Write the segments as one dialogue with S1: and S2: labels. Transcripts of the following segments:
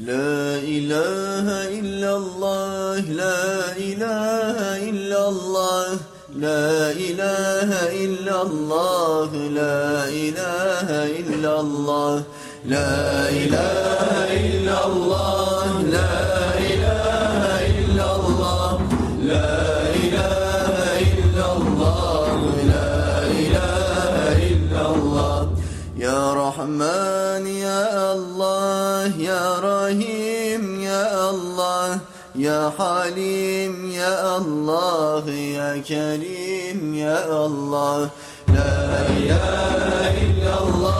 S1: لا إله إلا الله لا إله إلا الله لا إله إلا الله لا إله إلا الله لا إله إلا الله لا إله إلا الله لا إله إلا الله لا إله إلا الله. يا رحمن Rahim Ya Allah Ya Halim Ya Allah Ya Kerim Ya Allah. La ilahe illallah.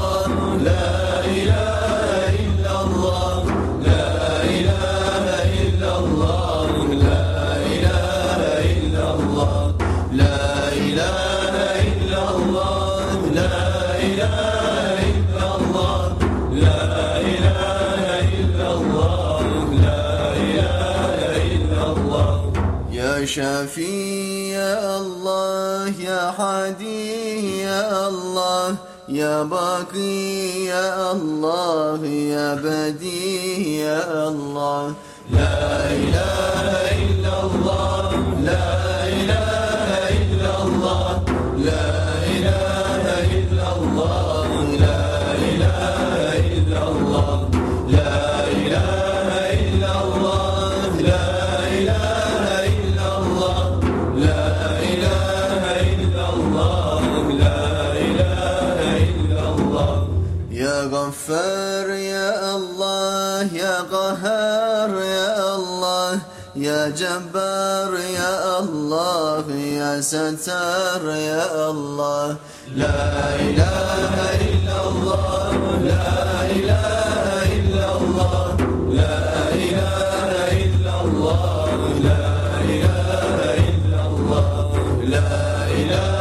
S1: شافي يا الله يا حدي يا الله يا باقي يا الله يا بدي يا الله. لا إله غفار يا الله يا قهار يا الله يا جبار يا الله يا ستار يا الله. لا إله إلا الله لا إله إلا الله لا إله إلا الله لا إله إلا الله لا إله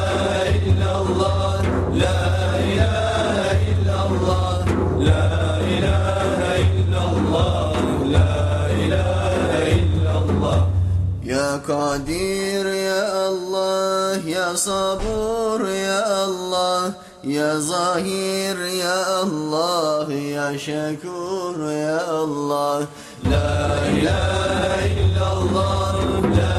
S1: Kadir ya Allah ya Sabur ya Allah ya Zahir ya Allah ya Şekur ya Allah. La ilahe illallah La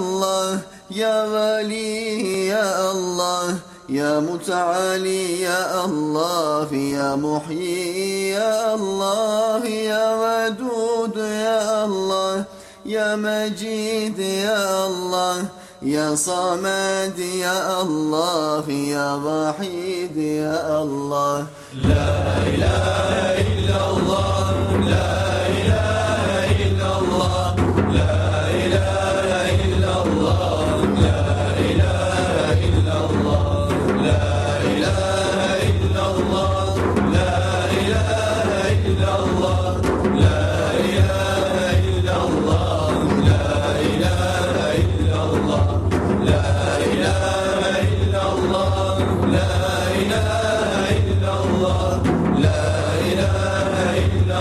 S1: الله يا ولي يا الله يا متعالي يا الله يا محيي يا الله يا ودود يا الله يا مجيد يا الله يا صمد يا الله يا وحيد يا الله. لا إله إلا الله لا